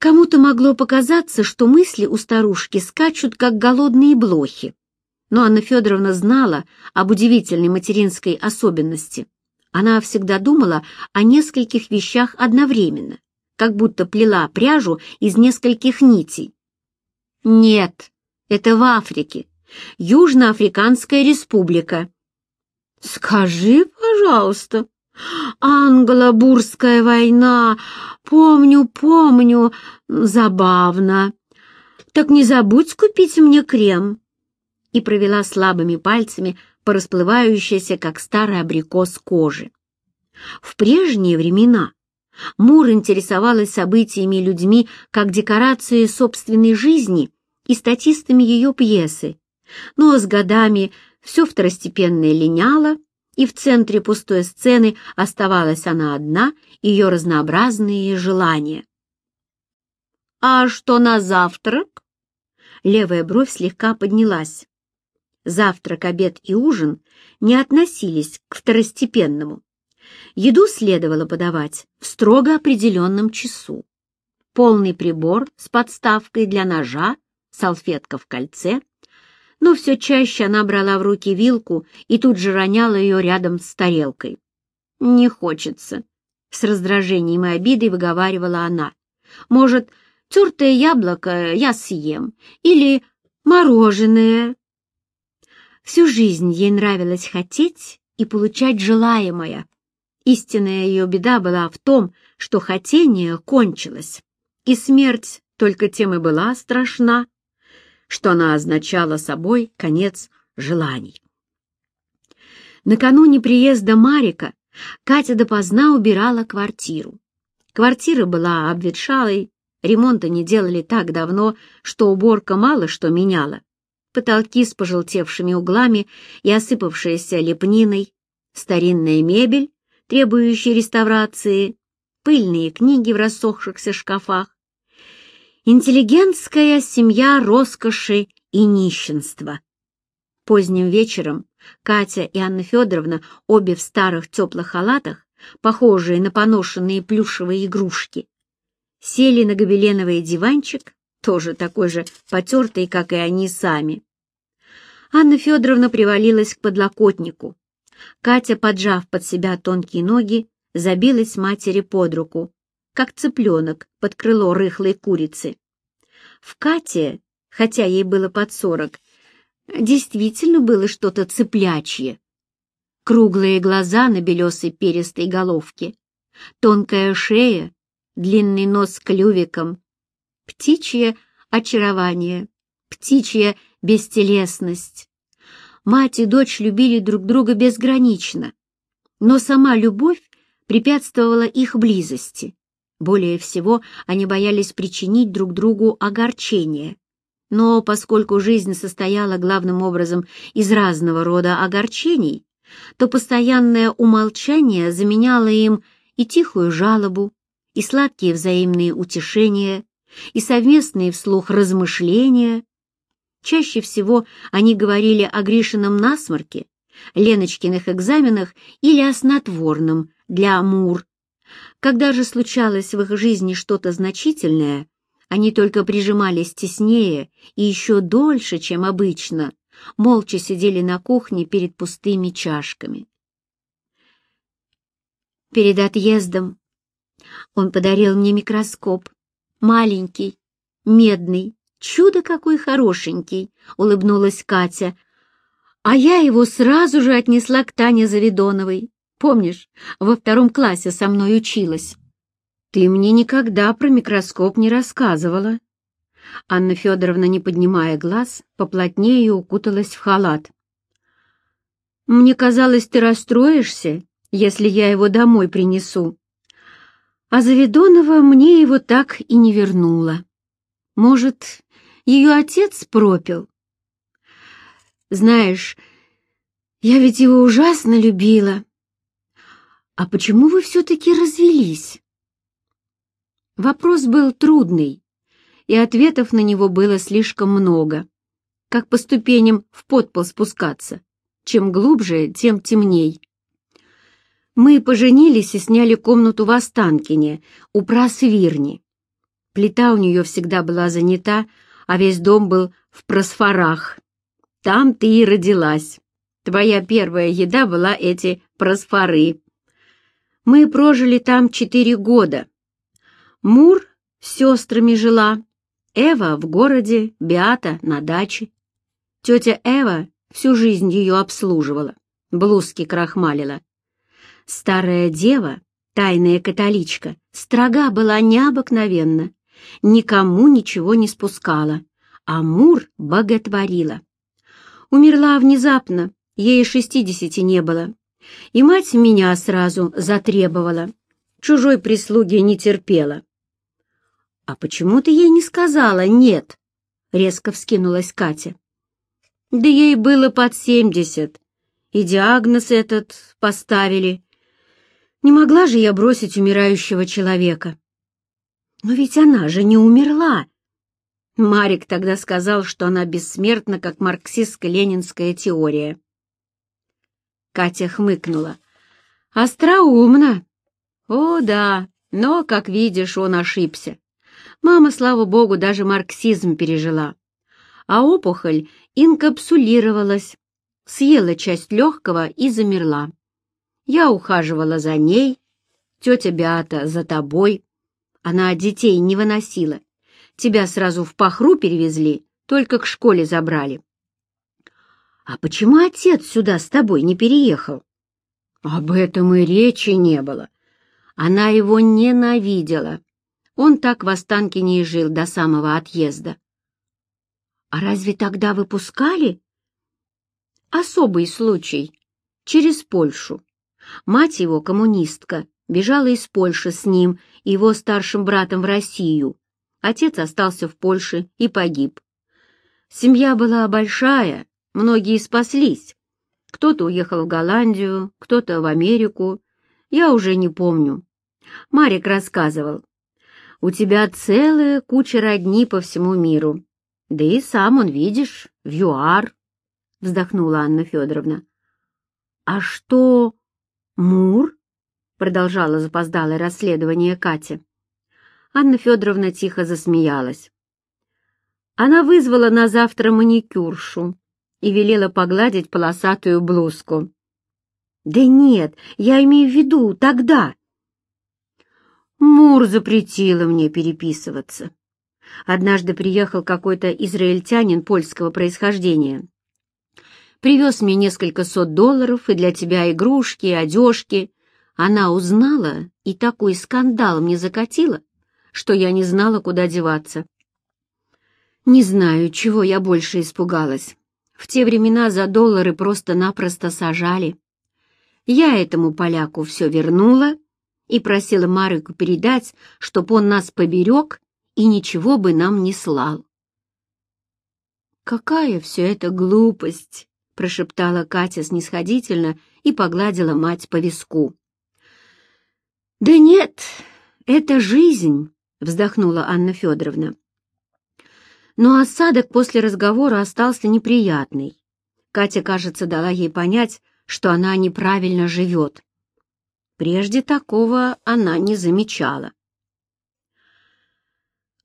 Кому-то могло показаться, что мысли у старушки скачут, как голодные блохи. Но Анна Федоровна знала об удивительной материнской особенности. Она всегда думала о нескольких вещах одновременно, как будто плела пряжу из нескольких нитей. Нет, это в Африке, Южноафриканская республика. Скажи, пожалуйста, Англо-Бурская война, помню, помню, забавно. Так не забудь купить мне крем. И провела слабыми пальцами по расплывающейся, как старый абрикос, кожи. В прежние времена Мур интересовалась событиями и людьми как декорацией собственной жизни и статистами ее пьесы, но с годами все второстепенное линяло, и в центре пустой сцены оставалась она одна, ее разнообразные желания. «А что на завтрак?» Левая бровь слегка поднялась. Завтрак, обед и ужин не относились к второстепенному. Еду следовало подавать в строго определенном часу. Полный прибор с подставкой для ножа, салфетка в кольце, но все чаще она брала в руки вилку и тут же роняла ее рядом с тарелкой. «Не хочется», — с раздражением и обидой выговаривала она. «Может, тертое яблоко я съем, или мороженое». Всю жизнь ей нравилось хотеть и получать желаемое. Истинная ее беда была в том, что хотение кончилось, и смерть только тем и была страшна, что она означала собой конец желаний. Накануне приезда Марика Катя допоздна убирала квартиру. Квартира была обветшалой, ремонта не делали так давно, что уборка мало что меняла. Потолки с пожелтевшими углами и осыпавшаяся лепниной, старинная мебель, требующая реставрации, пыльные книги в рассохшихся шкафах, Интеллигентская семья роскоши и нищенства. Поздним вечером Катя и Анна Федоровна, обе в старых теплых халатах, похожие на поношенные плюшевые игрушки, сели на гобеленовый диванчик, тоже такой же потертый, как и они сами. Анна Федоровна привалилась к подлокотнику. Катя, поджав под себя тонкие ноги, забилась матери под руку, как цыпленок под крыло рыхлой курицы. В Кате, хотя ей было под сорок, действительно было что-то цыплячье. Круглые глаза на белесой перистой головке, тонкая шея, длинный нос с клювиком, птичье очарование, птичья бестелесность. Мать и дочь любили друг друга безгранично, но сама любовь препятствовала их близости. Более всего они боялись причинить друг другу огорчение. Но поскольку жизнь состояла главным образом из разного рода огорчений, то постоянное умолчание заменяло им и тихую жалобу, и сладкие взаимные утешения, и совместные вслух размышления. Чаще всего они говорили о Гришином насморке, Леночкиных экзаменах или о снотворном для Амур когда же случалось в их жизни что-то значительное, они только прижимались теснее и еще дольше, чем обычно, молча сидели на кухне перед пустыми чашками. Перед отъездом он подарил мне микроскоп, маленький, медный, чудо какой хорошенький, улыбнулась Катя, а я его сразу же отнесла к Тане Завидоновой. Помнишь, во втором классе со мной училась? Ты мне никогда про микроскоп не рассказывала. Анна Федоровна, не поднимая глаз, поплотнее укуталась в халат. Мне казалось, ты расстроишься, если я его домой принесу. А Завидонова мне его так и не вернула. Может, ее отец пропил? Знаешь, я ведь его ужасно любила. «А почему вы все-таки развелись?» Вопрос был трудный, и ответов на него было слишком много. Как по ступеням в подпол спускаться. Чем глубже, тем темней. Мы поженились и сняли комнату в Останкине, у Прасвирни. Плита у нее всегда была занята, а весь дом был в просфорах. Там ты и родилась. Твоя первая еда была эти просфоры. Мы прожили там четыре года. Мур с сестрами жила, Эва в городе, Биата на даче. Тетя Эва всю жизнь ее обслуживала, блузки крахмалила. Старая дева, тайная католичка, строга была необыкновенно, никому ничего не спускала, а Мур боготворила. Умерла внезапно, ей шестидесяти не было, и мать меня сразу затребовала, чужой прислуги не терпела. «А почему ты ей не сказала «нет»?» — резко вскинулась Катя. «Да ей было под семьдесят, и диагноз этот поставили. Не могла же я бросить умирающего человека. Но ведь она же не умерла. Марик тогда сказал, что она бессмертна, как марксистско-ленинская теория. Катя хмыкнула. «Остроумно!» «О, да, но, как видишь, он ошибся. Мама, слава богу, даже марксизм пережила. А опухоль инкапсулировалась, съела часть легкого и замерла. Я ухаживала за ней, тетя Беата за тобой. Она детей не выносила. Тебя сразу в пахру перевезли, только к школе забрали. А почему отец сюда с тобой не переехал? Об этом и речи не было. Она его ненавидела. Он так в Останкине и жил до самого отъезда. А разве тогда выпускали? Особый случай. Через Польшу. Мать его, коммунистка, бежала из Польши с ним и его старшим братом в Россию. Отец остался в Польше и погиб. Семья была большая, многие спаслись. Кто-то уехал в Голландию, кто-то в Америку. Я уже не помню. Марик рассказывал. У тебя целая куча родни по всему миру. Да и сам он, видишь, в ЮАР, — вздохнула Анна Федоровна. — А что «Мур?» — продолжала запоздалое расследование Катя. Анна Федоровна тихо засмеялась. Она вызвала на завтра маникюршу и велела погладить полосатую блузку. «Да нет, я имею в виду тогда». Мур запретила мне переписываться. Однажды приехал какой-то израильтянин польского происхождения привез мне несколько сот долларов и для тебя игрушки, одежки. Она узнала и такой скандал мне закатила, что я не знала, куда деваться. Не знаю, чего я больше испугалась. В те времена за доллары просто-напросто сажали. Я этому поляку все вернула и просила Марику передать, чтоб он нас поберег и ничего бы нам не слал. Какая все это глупость! прошептала Катя снисходительно и погладила мать по виску. «Да нет, это жизнь», — вздохнула Анна Федоровна. Но осадок после разговора остался неприятный. Катя, кажется, дала ей понять, что она неправильно живет. Прежде такого она не замечала.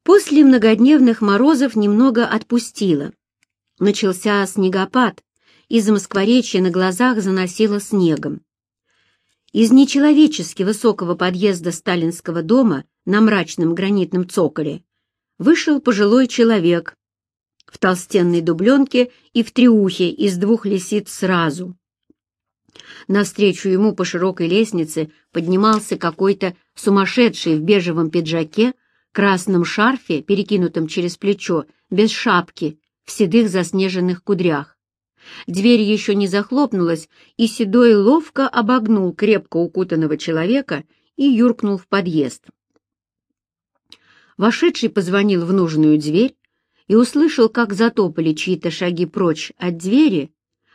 После многодневных морозов немного отпустила. Начался снегопад, из Москворечья на глазах заносило снегом. Из нечеловечески высокого подъезда сталинского дома на мрачном гранитном цоколе вышел пожилой человек в толстенной дубленке и в триухе из двух лисиц сразу. Навстречу ему по широкой лестнице поднимался какой-то сумасшедший в бежевом пиджаке, красном шарфе, перекинутом через плечо, без шапки, в седых заснеженных кудрях. Дверь еще не захлопнулась, и Седой ловко обогнул крепко укутанного человека и юркнул в подъезд. Вошедший позвонил в нужную дверь и услышал, как затопали чьи-то шаги прочь от двери,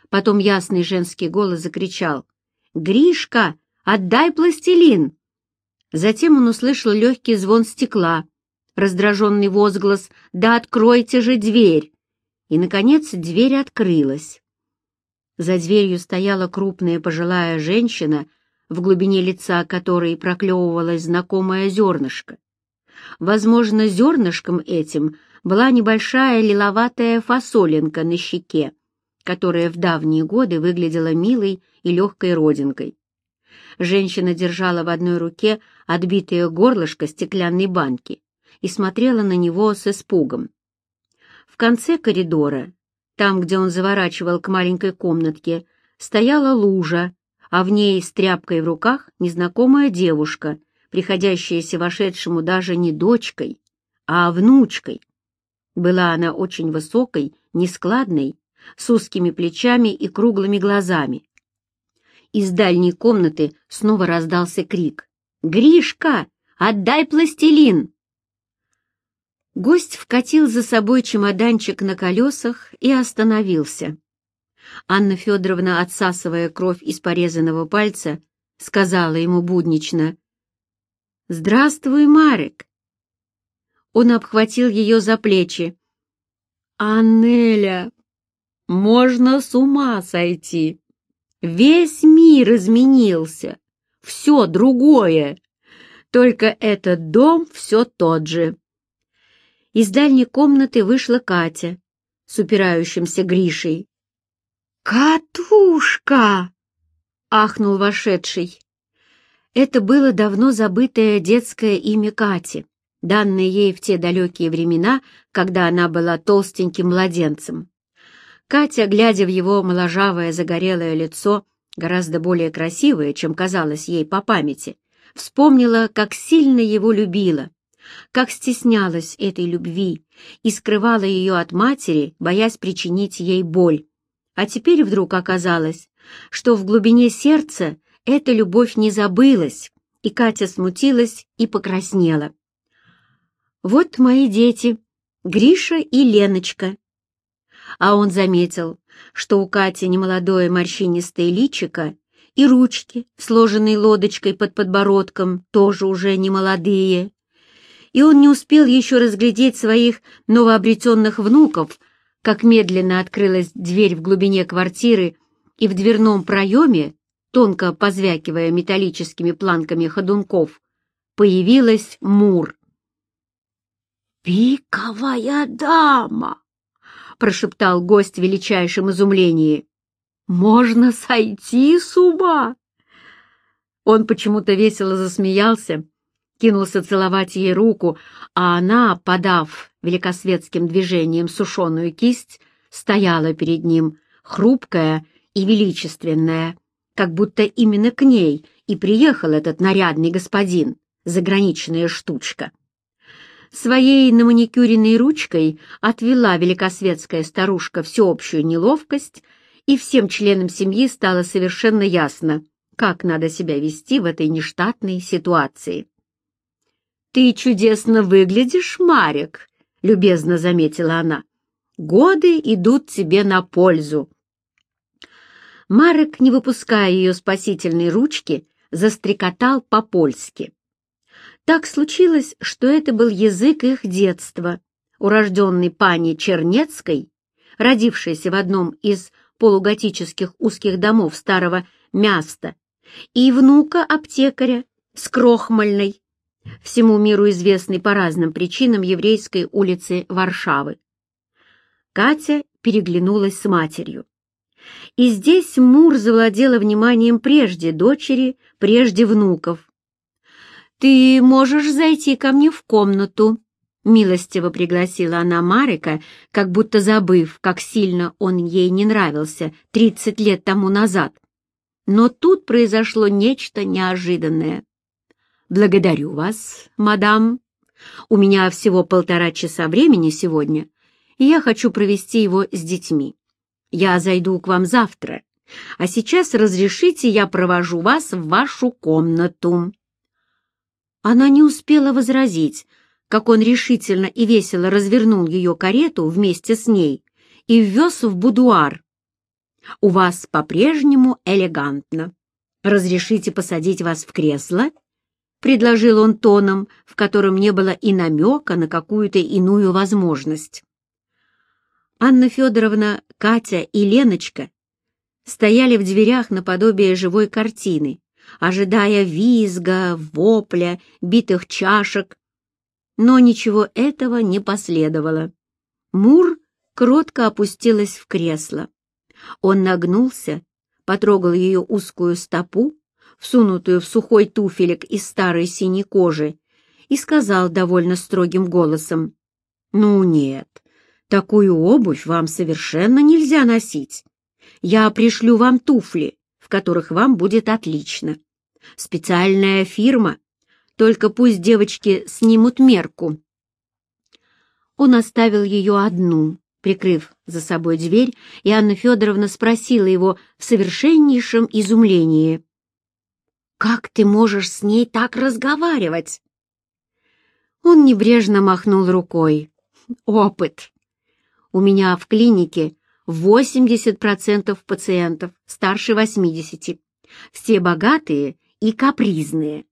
потом ясный женский голос закричал «Гришка, отдай пластилин!» Затем он услышал легкий звон стекла, раздраженный возглас «Да откройте же дверь!» И, наконец, дверь открылась. За дверью стояла крупная пожилая женщина, в глубине лица которой проклевывалось знакомое зернышко. Возможно, зернышком этим была небольшая лиловатая фасолинка на щеке, которая в давние годы выглядела милой и легкой родинкой. Женщина держала в одной руке отбитое горлышко стеклянной банки и смотрела на него с испугом. В конце коридора, там, где он заворачивал к маленькой комнатке, стояла лужа, а в ней с тряпкой в руках незнакомая девушка, приходящаяся вошедшему даже не дочкой, а внучкой. Была она очень высокой, нескладной, с узкими плечами и круглыми глазами. Из дальней комнаты снова раздался крик. «Гришка, отдай пластилин!» Гость вкатил за собой чемоданчик на колесах и остановился. Анна Федоровна, отсасывая кровь из порезанного пальца, сказала ему буднично «Здравствуй, Марек!» Он обхватил ее за плечи. «Аннеля, можно с ума сойти! Весь мир изменился, все другое, только этот дом все тот же». Из дальней комнаты вышла Катя с упирающимся Гришей. «Катушка!» — ахнул вошедший. Это было давно забытое детское имя Кати, данное ей в те далекие времена, когда она была толстеньким младенцем. Катя, глядя в его моложавое загорелое лицо, гораздо более красивое, чем казалось ей по памяти, вспомнила, как сильно его любила как стеснялась этой любви и скрывала ее от матери, боясь причинить ей боль. А теперь вдруг оказалось, что в глубине сердца эта любовь не забылась, и Катя смутилась и покраснела. «Вот мои дети, Гриша и Леночка». А он заметил, что у Кати немолодое морщинистое личико и ручки, сложенные лодочкой под подбородком, тоже уже немолодые и он не успел еще разглядеть своих новообретенных внуков, как медленно открылась дверь в глубине квартиры, и в дверном проеме, тонко позвякивая металлическими планками ходунков, появилась Мур. «Пиковая дама!» — прошептал гость в величайшем изумлении. «Можно сойти с ума!» Он почему-то весело засмеялся, кинулся целовать ей руку, а она, подав великосветским движением сушеную кисть, стояла перед ним, хрупкая и величественная, как будто именно к ней и приехал этот нарядный господин, заграничная штучка. Своей наманикюренной ручкой отвела великосветская старушка всеобщую неловкость, и всем членам семьи стало совершенно ясно, как надо себя вести в этой нештатной ситуации. «Ты чудесно выглядишь, Марик», — любезно заметила она. «Годы идут тебе на пользу». Марек, не выпуская ее спасительной ручки, застрекотал по-польски. Так случилось, что это был язык их детства, урожденный пани Чернецкой, родившейся в одном из полуготических узких домов старого Мяста, и внука аптекаря с Крохмальной, всему миру известной по разным причинам еврейской улицы Варшавы. Катя переглянулась с матерью. И здесь Мур завладела вниманием прежде дочери, прежде внуков. «Ты можешь зайти ко мне в комнату», — милостиво пригласила она Марика, как будто забыв, как сильно он ей не нравился тридцать лет тому назад. Но тут произошло нечто неожиданное. «Благодарю вас, мадам. У меня всего полтора часа времени сегодня, и я хочу провести его с детьми. Я зайду к вам завтра, а сейчас разрешите, я провожу вас в вашу комнату». Она не успела возразить, как он решительно и весело развернул ее карету вместе с ней и ввез в будуар. «У вас по-прежнему элегантно. Разрешите посадить вас в кресло?» — предложил он тоном, в котором не было и намека на какую-то иную возможность. Анна Федоровна, Катя и Леночка стояли в дверях наподобие живой картины, ожидая визга, вопля, битых чашек. Но ничего этого не последовало. Мур кротко опустилась в кресло. Он нагнулся, потрогал ее узкую стопу, всунутую в сухой туфелек из старой синей кожи, и сказал довольно строгим голосом, «Ну нет, такую обувь вам совершенно нельзя носить. Я пришлю вам туфли, в которых вам будет отлично. Специальная фирма, только пусть девочки снимут мерку». Он оставил ее одну, прикрыв за собой дверь, и Анна Федоровна спросила его в совершеннейшем изумлении. «Как ты можешь с ней так разговаривать?» Он небрежно махнул рукой. «Опыт. У меня в клинике 80% пациентов старше 80. Все богатые и капризные.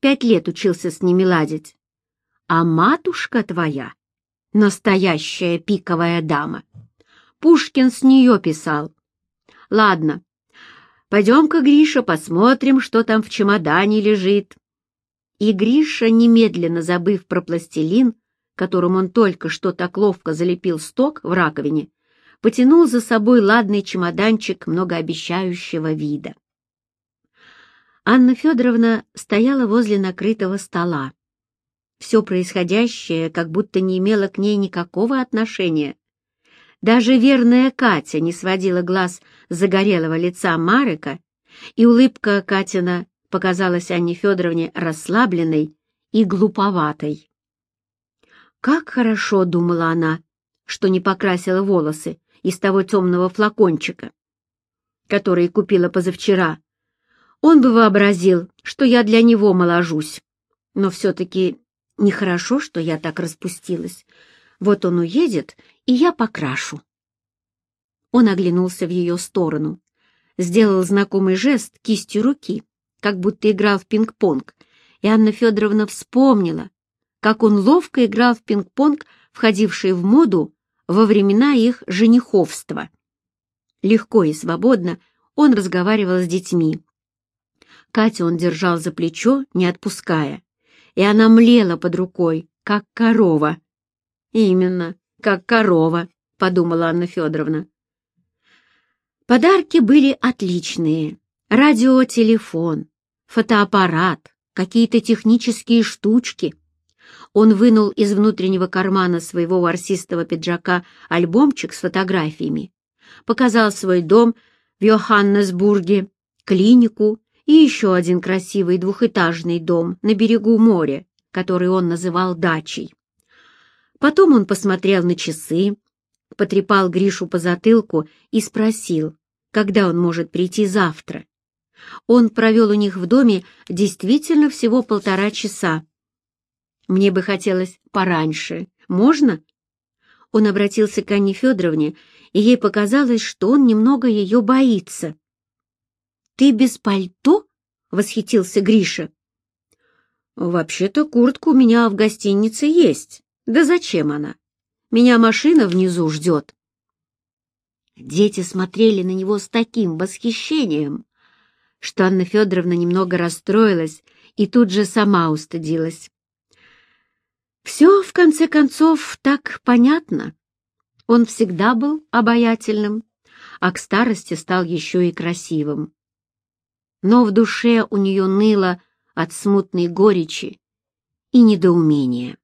Пять лет учился с ними ладить. А матушка твоя — настоящая пиковая дама. Пушкин с нее писал. Ладно, пойдем-ка, Гриша, посмотрим, что там в чемодане лежит. И Гриша, немедленно забыв про пластилин, которым он только что так ловко залепил сток в раковине, потянул за собой ладный чемоданчик многообещающего вида. Анна Федоровна стояла возле накрытого стола. Все происходящее как будто не имело к ней никакого отношения. Даже верная Катя не сводила глаз загорелого лица Марека, и улыбка Катина показалась Анне Федоровне расслабленной и глуповатой. Как хорошо, думала она, что не покрасила волосы из того темного флакончика, который купила позавчера. Он бы вообразил, что я для него моложусь. Но все-таки нехорошо, что я так распустилась. Вот он уедет, и я покрашу. Он оглянулся в ее сторону, сделал знакомый жест кистью руки, как будто играл в пинг-понг, и Анна Федоровна вспомнила, как он ловко играл в пинг-понг, входивший в моду во времена их жениховства. Легко и свободно он разговаривал с детьми. Катю он держал за плечо, не отпуская, и она млела под рукой, как корова. «Именно, как корова», — подумала Анна Федоровна. Подарки были отличные. Радиотелефон, фотоаппарат, какие-то технические штучки. Он вынул из внутреннего кармана своего ворсистого пиджака альбомчик с фотографиями, показал свой дом в Йоханнесбурге, клинику и еще один красивый двухэтажный дом на берегу моря, который он называл дачей. Потом он посмотрел на часы, потрепал Гришу по затылку и спросил, когда он может прийти завтра. Он провел у них в доме действительно всего полтора часа. Мне бы хотелось пораньше. Можно? Он обратился к Анне Федоровне, и ей показалось, что он немного ее боится. «Ты без пальто?» — восхитился Гриша. «Вообще-то куртка у меня в гостинице есть. Да зачем она? Меня машина внизу ждет». Дети смотрели на него с таким восхищением, что Анна Федоровна немного расстроилась и тут же сама устыдилась. Все, в конце концов, так понятно. Он всегда был обаятельным, а к старости стал еще и красивым. Но в душе у нее ныло от смутной горечи и недоумения.